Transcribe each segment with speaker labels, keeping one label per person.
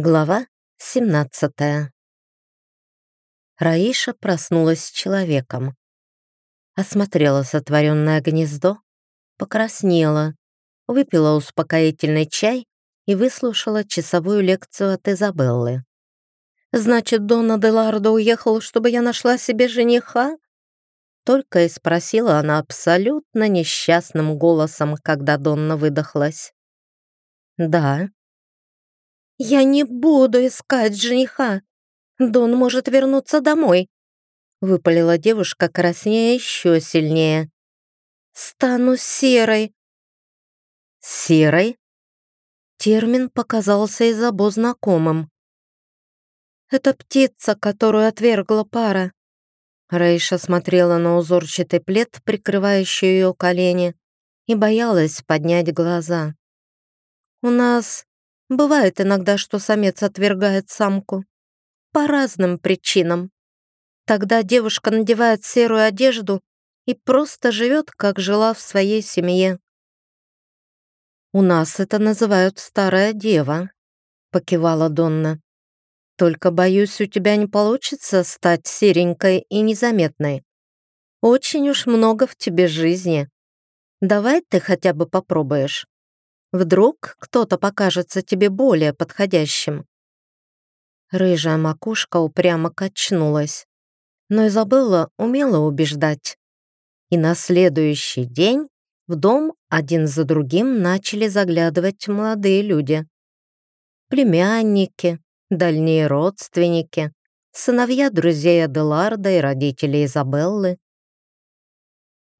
Speaker 1: Глава 17 Раиша проснулась человеком. Осмотрела сотворенное гнездо, покраснела, выпила успокоительный чай и выслушала часовую лекцию от Изабеллы. «Значит, Дона Делардо уехал, чтобы я нашла себе жениха?» Только и спросила она абсолютно несчастным голосом, когда Донна выдохлась. «Да», «Я не буду искать жениха. Дон может вернуться домой», — выпалила девушка, краснея еще сильнее. «Стану серой». «Серой?» Термин показался Изабо знакомым. «Это птица, которую отвергла пара». Рейша смотрела на узорчатый плед, прикрывающий ее колени, и боялась поднять глаза. «У нас Бывает иногда, что самец отвергает самку. По разным причинам. Тогда девушка надевает серую одежду и просто живет, как жила в своей семье. «У нас это называют старая дева», — покивала Донна. «Только, боюсь, у тебя не получится стать серенькой и незаметной. Очень уж много в тебе жизни. Давай ты хотя бы попробуешь». Вдруг кто-то покажется тебе более подходящим. Рыжая макушка упрямо качнулась, но Изабелла умела убеждать. И на следующий день в дом один за другим начали заглядывать молодые люди. Племянники, дальние родственники, сыновья друзей Аделарда и родители Изабеллы.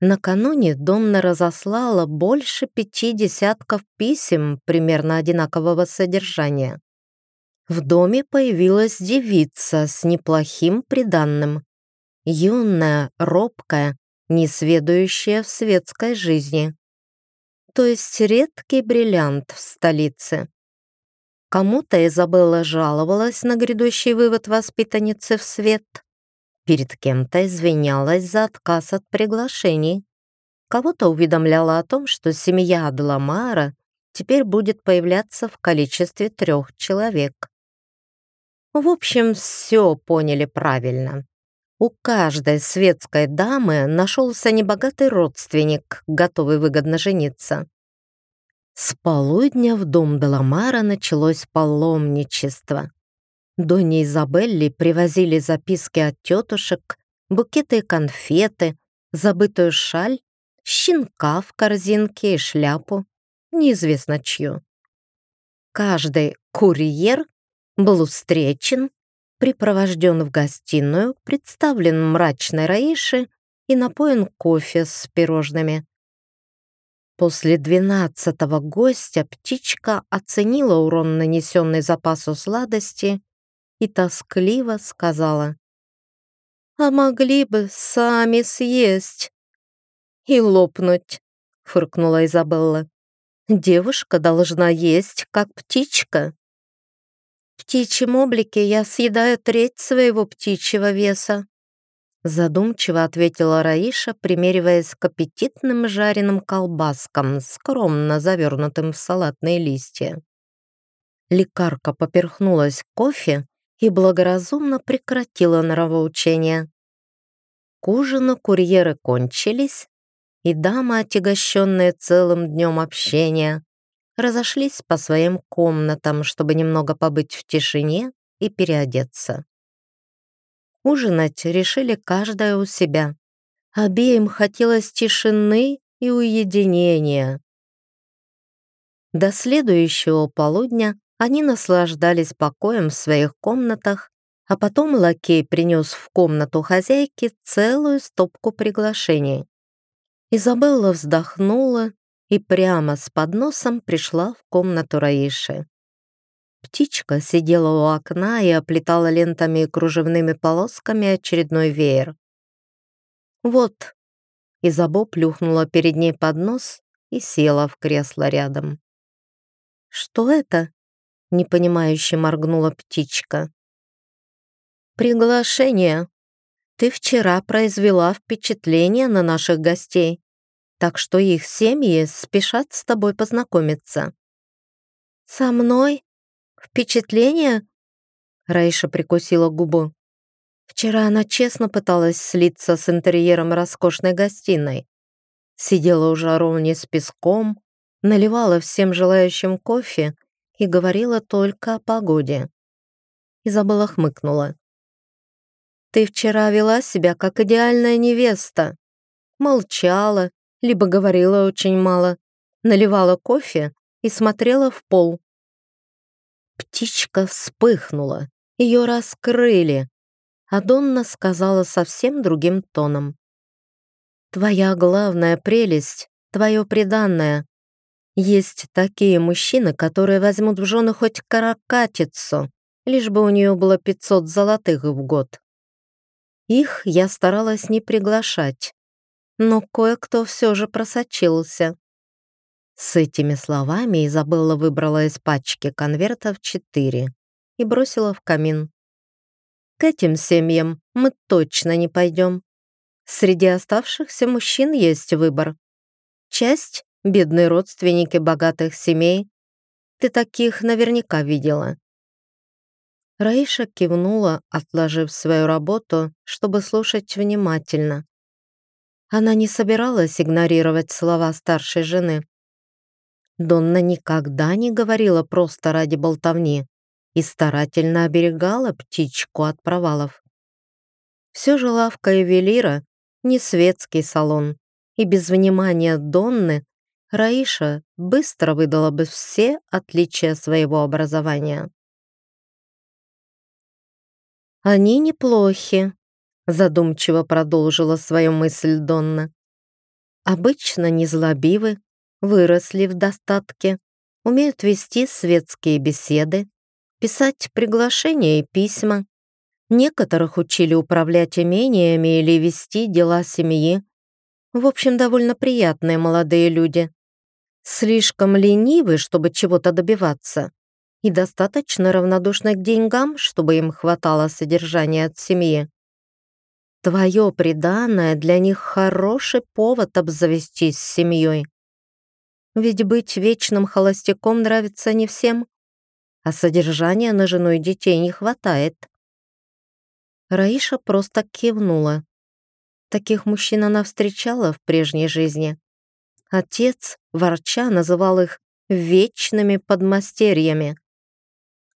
Speaker 1: Накануне Донна разослала больше пяти десятков писем примерно одинакового содержания. В доме появилась девица с неплохим приданным. Юная, робкая, несведущая в светской жизни. То есть редкий бриллиант в столице. Кому-то Изабелла жаловалась на грядущий вывод воспитанницы в свет, Перед кем-то извинялась за отказ от приглашений. Кого-то уведомляла о том, что семья Адламара теперь будет появляться в количестве трех человек. В общем, все поняли правильно. У каждой светской дамы нашелся небогатый родственник, готовый выгодно жениться. С полудня в дом Деламара началось паломничество. Доне Изабелли привозили записки от тетушек, букеты и конфеты, забытую шаль, щенка в корзинке и шляпу, неизвестно чью. Каждый курьер был встречен, припровожден в гостиную, представлен мрачной Раиши и напоен кофе с пирожными. После двенадцатого гостя птичка оценила урон, нанесенный запасу сладости, и тоскливо сказала. «А могли бы сами съесть и лопнуть», — фыркнула Изабелла. «Девушка должна есть, как птичка». «В птичьем облике я съедаю треть своего птичьего веса», задумчиво ответила Раиша, примериваясь к аппетитным жареным колбаскам, скромно завернутым в салатные листья. Лекарка поперхнулась кофе и благоразумно прекратила нравоучение. К ужину курьеры кончились, и дамы, отягощенные целым днем общения, разошлись по своим комнатам, чтобы немного побыть в тишине и переодеться. Ужинать решили каждая у себя. Обеим хотелось тишины и уединения. До следующего полудня они наслаждались покоем в своих комнатах, а потом лакей принес в комнату хозяйки целую стопку приглашений. Изабелла вздохнула и прямо с подносом пришла в комнату Раиши. Птичка сидела у окна и оплетала лентами и кружевными полосками очередной веер. «Вот», — Изабо плюхнула перед ней поднос и села в кресло рядом. «Что это?» Непонимающе моргнула птичка. «Приглашение. Ты вчера произвела впечатление на наших гостей, так что их семьи спешат с тобой познакомиться». «Со мной?» Впечатление?» Раиша прикусила губу. Вчера она честно пыталась слиться с интерьером роскошной гостиной. Сидела у жаровни с песком, наливала всем желающим кофе и говорила только о погоде. Изабелла хмыкнула. «Ты вчера вела себя как идеальная невеста. Молчала, либо говорила очень мало, наливала кофе и смотрела в пол. Птичка вспыхнула, ее раскрыли, а Донна сказала совсем другим тоном. «Твоя главная прелесть, твое преданное. Есть такие мужчины, которые возьмут в жены хоть каракатицу, лишь бы у нее было 500 золотых в год. Их я старалась не приглашать, но кое-кто все же просочился. С этими словами Изабелла выбрала из пачки конвертов четыре и бросила в камин. К этим семьям мы точно не пойдем. Среди оставшихся мужчин есть выбор. Часть — бедные родственники богатых семей. Ты таких наверняка видела. Раиша кивнула, отложив свою работу, чтобы слушать внимательно. Она не собиралась игнорировать слова старшей жены. Донна никогда не говорила просто ради болтовни и старательно оберегала птичку от провалов. Все же лавка ювелира — не светский салон, и без внимания Донны Раиша быстро выдала бы все отличия своего образования. «Они неплохи», задумчиво продолжила свою мысль Донна. Обычно незлобивы, выросли в достатке, умеют вести светские беседы, писать приглашения и письма. Некоторых учили управлять имениями или вести дела семьи. В общем, довольно приятные молодые люди. Слишком ленивы, чтобы чего-то добиваться, и достаточно равнодушны к деньгам, чтобы им хватало содержания от семьи. Твое преданное для них хороший повод обзавестись семьей. Ведь быть вечным холостяком нравится не всем, а содержания на жену и детей не хватает. Раиша просто кивнула. Таких мужчин она встречала в прежней жизни. Отец, ворча, называл их вечными подмастерьями.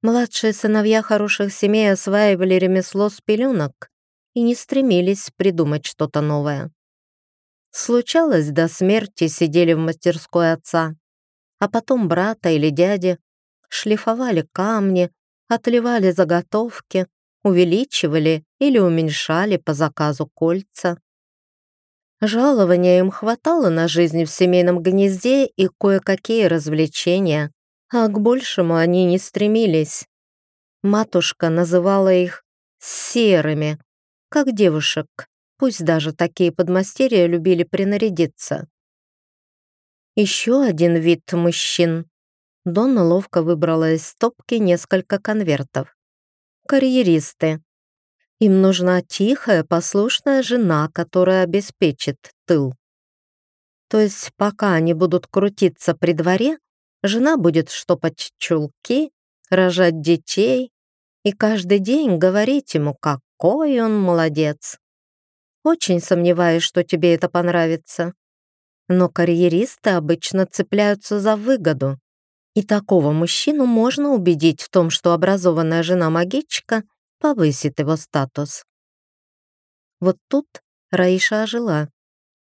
Speaker 1: Младшие сыновья хороших семей осваивали ремесло с пеленок, и не стремились придумать что-то новое. Случалось, до смерти сидели в мастерской отца, а потом брата или дяди, шлифовали камни, отливали заготовки, увеличивали или уменьшали по заказу кольца. Жалования им хватало на жизнь в семейном гнезде и кое-какие развлечения, а к большему они не стремились. Матушка называла их «серыми», как девушек, пусть даже такие подмастерья любили принарядиться. Еще один вид мужчин. Донна ловко выбрала из стопки несколько конвертов. Карьеристы. Им нужна тихая, послушная жена, которая обеспечит тыл. То есть пока они будут крутиться при дворе, жена будет штопать чулки, рожать детей и каждый день говорить ему, как какой он молодец. Очень сомневаюсь, что тебе это понравится. Но карьеристы обычно цепляются за выгоду. И такого мужчину можно убедить в том, что образованная жена-магичка повысит его статус. Вот тут Раиша ожила.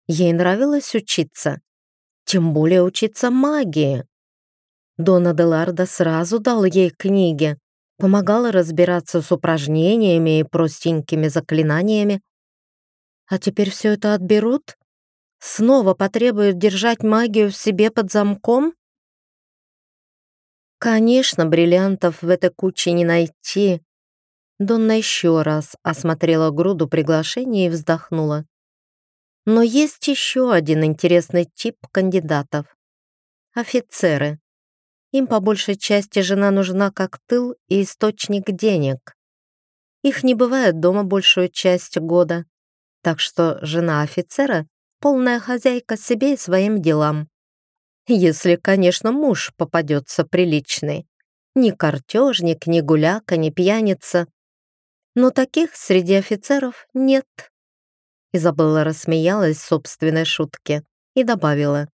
Speaker 1: Ей нравилось учиться. Тем более учиться магии. Дона Деларда сразу дал ей книги, помогала разбираться с упражнениями и простенькими заклинаниями. А теперь все это отберут? Снова потребуют держать магию в себе под замком? Конечно, бриллиантов в этой куче не найти. Донна еще раз осмотрела груду приглашений и вздохнула. Но есть еще один интересный тип кандидатов. Офицеры. Им по большей части жена нужна как тыл и источник денег. Их не бывает дома большую часть года, так что жена офицера — полная хозяйка себе и своим делам. Если, конечно, муж попадется приличный. Ни картежник, ни гуляка, ни пьяница. Но таких среди офицеров нет. Изабелла рассмеялась собственной шутке и добавила.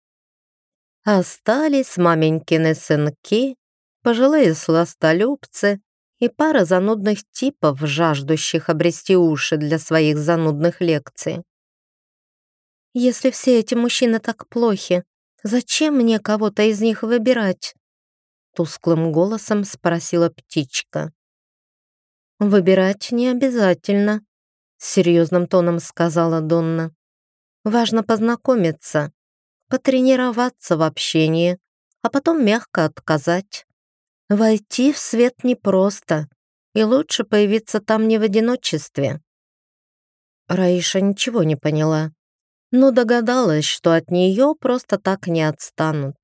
Speaker 1: Остались маменькины сынки, пожилые сластолюбцы и пара занудных типов, жаждущих обрести уши для своих занудных лекций. Если все эти мужчины так плохи, зачем мне кого-то из них выбирать? Тусклым голосом спросила птичка. Выбирать не обязательно, серьезным тоном сказала Донна. Важно познакомиться, потренироваться в общении, а потом мягко отказать. Войти в свет непросто, и лучше появиться там не в одиночестве. Раиша ничего не поняла, но догадалась, что от нее просто так не отстанут.